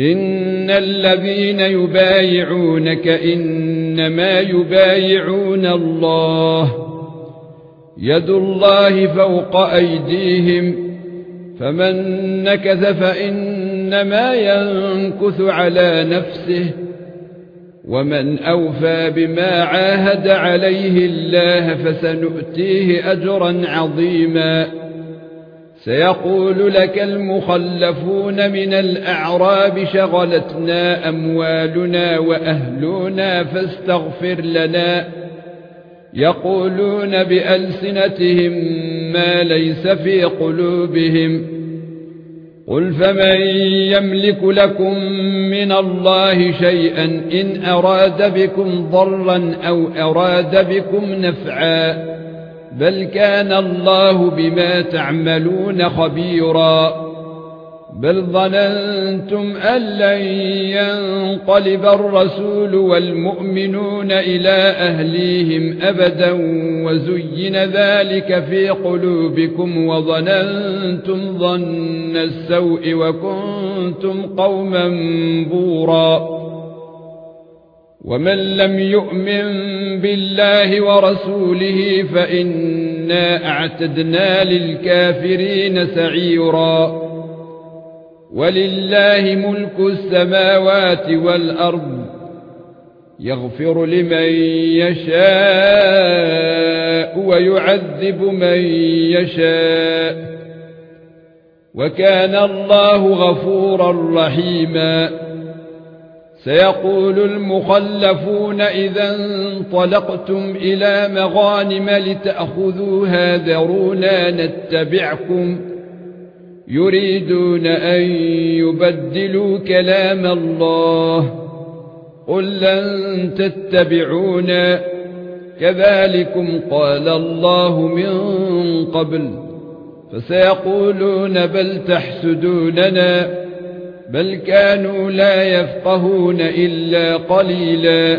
إن الذين يبايعونك إنما يبايعون الله. يد الله فوق أيديهم. فمن نكث فإنما ينكث على نفسه. ومن أوفى بما عاهد عليه الله فسنؤتيه أجرا عظيما. سيقول لك المخلفون من الأعراب شغلتنا أموالنا وأهلنا فاستغفر لنا. يقولون بألسنتهم ما ليس في قلوبهم. قل فمن يملك لكم من الله شيئا إن أراد بكم ضرا أو أراد بكم نفعا بل كان الله بما تعملون خبيرا. بل ظننتم أن لن ينقلب الرسول والمؤمنون إلى أهليهم أبدا وزين ذلك في قلوبكم وظننتم ظن السوء وكنتم قوما بورا. ومن لم يؤمن بالله ورسوله فإنا أعتدنا للكافرين سعيرا. ولله ملك السماوات والأرض يغفر لمن يشاء ويعذب من يشاء. وكان الله غفورا رحيما. سيقول المخلفون إذا انطلقتم إلى مغانم لتأخذوها ذرونا نتبعكم يريدون أن يبدلوا كلام الله قل لن تتبعونا كذلكم قال الله من قبل فسيقولون بل تحسدوننا بل كانوا لا يفقهون إلا قليلا.